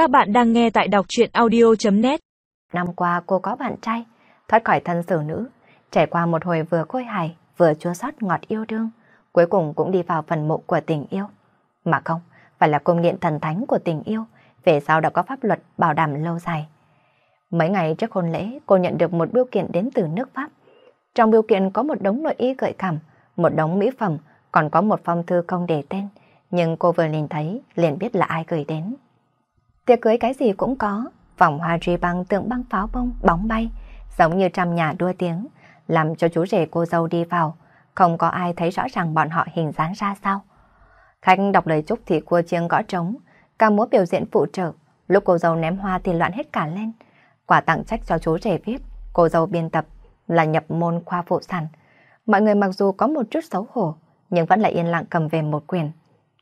Các bạn đang nghe tại đọc truyện audio.net Năm qua cô có bạn trai, thoát khỏi thân xử nữ, trải qua một hồi vừa khôi hài, vừa chua xót ngọt yêu đương, cuối cùng cũng đi vào phần mộ của tình yêu. Mà không, phải là công nghiện thần thánh của tình yêu, về sau đã có pháp luật bảo đảm lâu dài. Mấy ngày trước hôn lễ, cô nhận được một biêu kiện đến từ nước Pháp. Trong biêu kiện có một đống nội y gợi cảm, một đống mỹ phẩm, còn có một phong thư không để tên. Nhưng cô vừa nhìn thấy, liền biết là ai gửi đến. Tiệc cưới cái gì cũng có, vòng hoa ri băng tượng băng pháo bông, bóng bay, giống như trăm nhà đua tiếng, làm cho chú rể cô dâu đi vào, không có ai thấy rõ ràng bọn họ hình dáng ra sao. Khách đọc lời chúc thì cua chiêng gõ trống, ca múa biểu diễn phụ trợ, lúc cô dâu ném hoa thì loạn hết cả lên. Quả tặng trách cho chú rể viết, cô dâu biên tập là nhập môn khoa phụ sản. Mọi người mặc dù có một chút xấu hổ, nhưng vẫn lại yên lặng cầm về một quyền.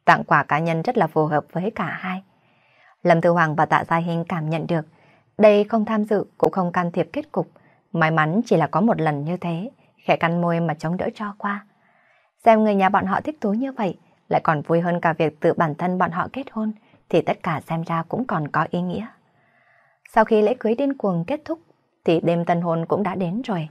Tặng quà cá nhân rất là phù hợp với cả hai. Lâm Thư Hoàng và Tạ Gia Hinh cảm nhận được, đây không tham dự cũng không can thiệp kết cục. May mắn chỉ là có một lần như thế, khẽ cắn môi mà chống đỡ cho qua. Xem người nhà bọn họ thích thú như vậy, lại còn vui hơn cả việc tự bản thân bọn họ kết hôn, thì tất cả xem ra cũng còn có ý nghĩa. Sau khi lễ cưới điên cuồng kết thúc, thì đêm tân hôn cũng đã đến rồi.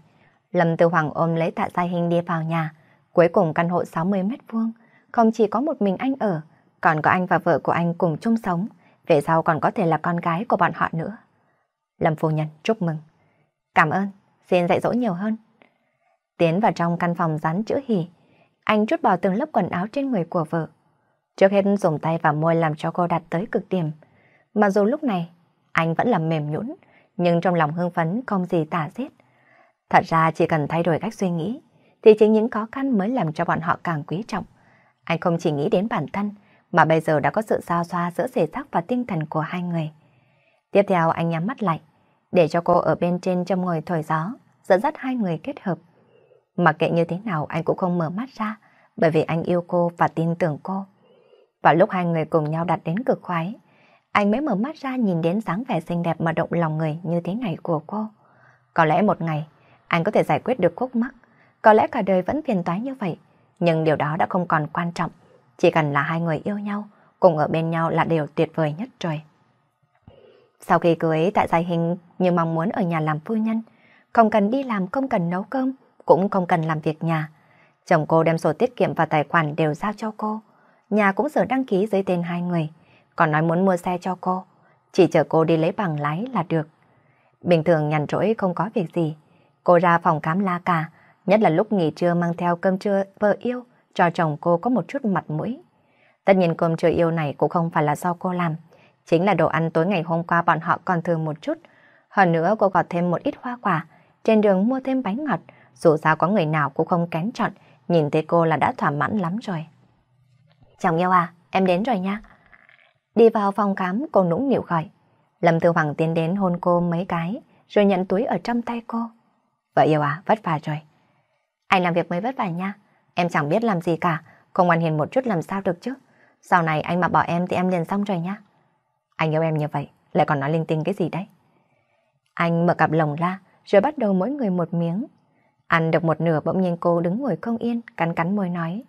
Lâm Tư Hoàng ôm lấy Tạ Gia Hinh đi vào nhà, cuối cùng căn hộ 60 mét vuông, không chỉ có một mình anh ở, còn có anh và vợ của anh cùng chung sống, về sau còn có thể là con gái của bọn họ nữa. Lâm phu nhân chúc mừng. Cảm ơn, xin dạy dỗ nhiều hơn. Tiến vào trong căn phòng rắn chữ hỉ, anh chút bỏ từng lớp quần áo trên người của vợ. Trước hết dùng tay và môi làm cho cô đạt tới cực điểm. Mà dù lúc này, anh vẫn là mềm nhũn, nhưng trong lòng hưng phấn không gì tả xiết. Thật ra chỉ cần thay đổi cách suy nghĩ, thì chính những khó khăn mới làm cho bọn họ càng quý trọng. Anh không chỉ nghĩ đến bản thân, mà bây giờ đã có sự giao xoa giữa thể xác và tinh thần của hai người. Tiếp theo anh nhắm mắt lại, để cho cô ở bên trên trong ngồi thổi gió, dẫn dắt hai người kết hợp. Mặc kệ như thế nào anh cũng không mở mắt ra, bởi vì anh yêu cô và tin tưởng cô. Và lúc hai người cùng nhau đặt đến cực khoái, anh mới mở mắt ra nhìn đến dáng vẻ xinh đẹp mà động lòng người như thế này của cô. Có lẽ một ngày, anh có thể giải quyết được khúc mắc, có lẽ cả đời vẫn phiền toái như vậy, nhưng điều đó đã không còn quan trọng. Chỉ cần là hai người yêu nhau, cùng ở bên nhau là điều tuyệt vời nhất rồi. Sau khi cưới, tại gia hình như mong muốn ở nhà làm phu nhân, không cần đi làm, không cần nấu cơm, cũng không cần làm việc nhà. Chồng cô đem sổ tiết kiệm và tài khoản đều giao cho cô. Nhà cũng giờ đăng ký dưới tên hai người, còn nói muốn mua xe cho cô. Chỉ chờ cô đi lấy bằng lái là được. Bình thường nhàn rỗi không có việc gì. Cô ra phòng khám la cả, nhất là lúc nghỉ trưa mang theo cơm trưa vợ yêu, cho chồng cô có một chút mặt mũi. Tất nhiên cơm trưa yêu này cũng không phải là do cô làm, chính là đồ ăn tối ngày hôm qua bọn họ còn thừa một chút. Hơn nữa cô gọt thêm một ít hoa quả, trên đường mua thêm bánh ngọt, dù sao có người nào cũng không kén chọn, nhìn thấy cô là đã thỏa mãn lắm rồi. Chồng yêu à, em đến rồi nha. Đi vào phòng khám cô nũng nịu gọi. Lâm Tư Hoàng tiến đến hôn cô mấy cái, rồi nhận túi ở trong tay cô. Vợ yêu à, vất vả rồi. Anh làm việc mới vất vả nha. Em chẳng biết làm gì cả, không ngoan hiền một chút làm sao được chứ. Sau này anh mà bỏ em thì em liền xong rồi nhá. Anh yêu em như vậy, lại còn nói linh tinh cái gì đấy. Anh mở cặp lồng ra, rồi bắt đầu mỗi người một miếng. Ăn được một nửa bỗng nhiên cô đứng ngồi không yên, cắn cắn môi nói.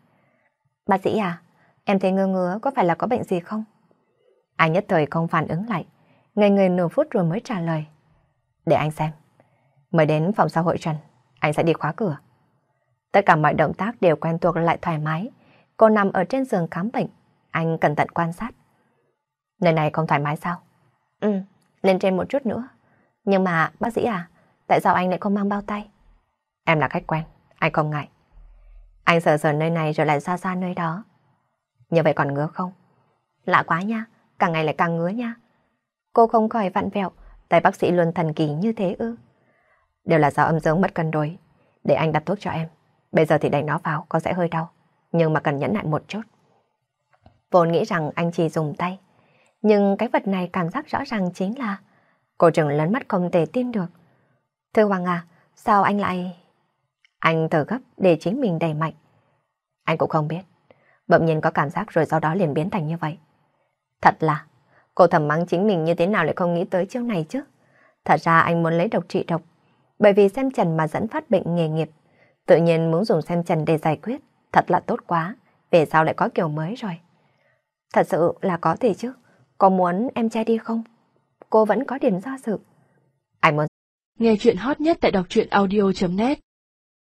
Bác sĩ à, em thấy ngơ ngứa có phải là có bệnh gì không? Anh nhất thời không phản ứng lại, ngây người nửa phút rồi mới trả lời. Để anh xem. Mới đến phòng xã hội Trần, anh sẽ đi khóa cửa. Tất cả mọi động tác đều quen thuộc lại thoải mái. Cô nằm ở trên giường khám bệnh. Anh cẩn thận quan sát. Nơi này không thoải mái sao? Ừ, lên trên một chút nữa. Nhưng mà, bác sĩ à, tại sao anh lại không mang bao tay? Em là khách quen, anh không ngại. Anh sờ sờ nơi này rồi lại xa xa nơi đó. Như vậy còn ngứa không? Lạ quá nha, càng ngày lại càng ngứa nha. Cô không khỏi vặn vẹo, tay bác sĩ luôn thần kỳ như thế ư. Đều là do âm dương mất cân đối. Để anh đặt thuốc cho em. Bây giờ thì đẩy nó vào có sẽ hơi đau, nhưng mà cần nhẫn nại một chút. Vốn nghĩ rằng anh chỉ dùng tay, nhưng cái vật này cảm giác rõ ràng chính là cô trưởng lớn mắt không thể tin được. Thưa Hoàng à, sao anh lại... Anh thở gấp để chính mình đẩy mạnh. Anh cũng không biết. Bỗng nhiên có cảm giác rồi sau đó liền biến thành như vậy. Thật là, cô thầm mắng chính mình như thế nào lại không nghĩ tới chiêu này chứ. Thật ra anh muốn lấy độc trị độc, bởi vì xem trần mà dẫn phát bệnh nghề nghiệp. Tự nhiên muốn dùng xem trần để giải quyết, thật là tốt quá, về sau lại có kiểu mới rồi. Thật sự là có thể chứ, có muốn em trai đi không? Cô vẫn có điểm do sự. Anh muốn Nghe chuyện hot nhất tại đọc truyện audio.net